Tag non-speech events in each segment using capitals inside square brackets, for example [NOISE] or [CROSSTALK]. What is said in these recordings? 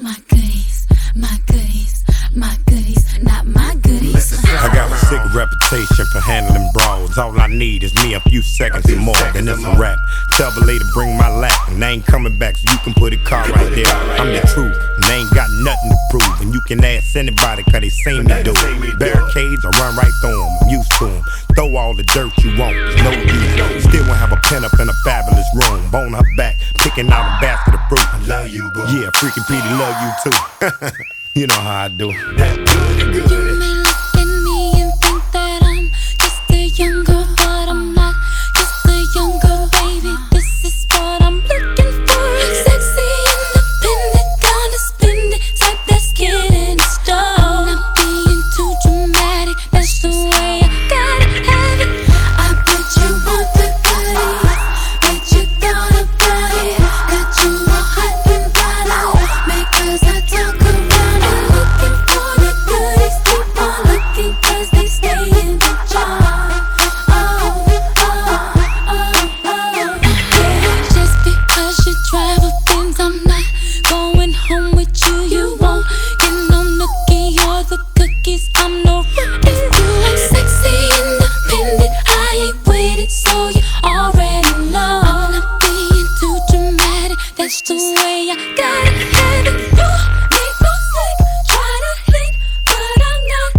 My goodies, my goodies, my goodies, not my goodies. I got a sick reputation for handling brawls. All I need is me a few seconds and more, then it's a rap. Tell the lady bring my lap, and I ain't coming back, so you can put a car right there. I'm the truth, and they ain't got nothing to prove. And you can ask anybody, cause they seen me do it. Barricades, I run right through them, I'm used to them. Throw all the dirt you want, no use. Still won't have a pen up in a fabulous room. Bone her back, picking out a basket of fruit. I love you, boo. Yeah, freaking Petey love you too. [LAUGHS] you know how I do. That good, You waiting, so you already know. I'm not being too dramatic. That's the way I gotta have it. You try to but I'm not.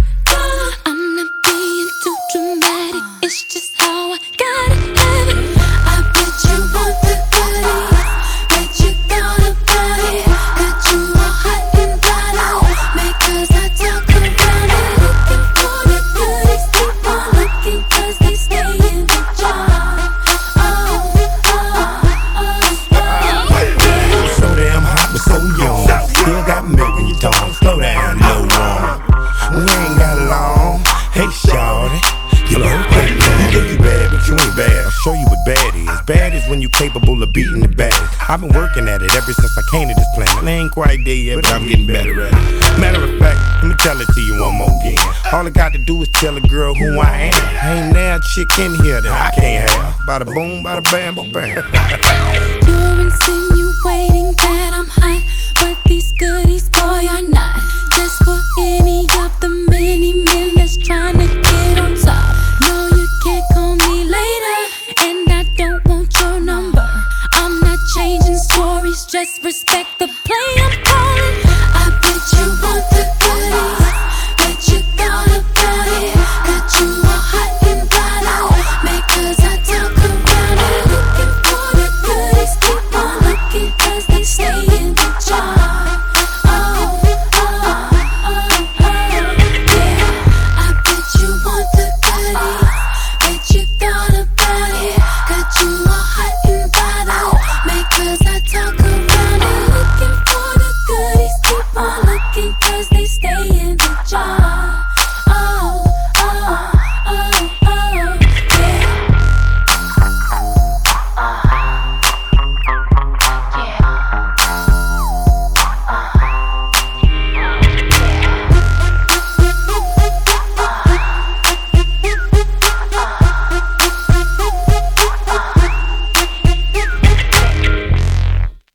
I'm not being too dramatic. It's just how I gotta have it. I bet you Hey, shawty. You know, hey, you think you bad, but you ain't bad. I'll show you what bad is. Bad is when you capable of beating the bad. I've been working at it ever since I came to this planet. I ain't quite there yet, but I'm getting better at it. Matter of fact, let me tell it to you one more again. All I got to do is tell a girl who I am. Ain't now a chick in here that I can't have. Bada boom, bada bam, bada bam. [LAUGHS] You're insinuating that less respect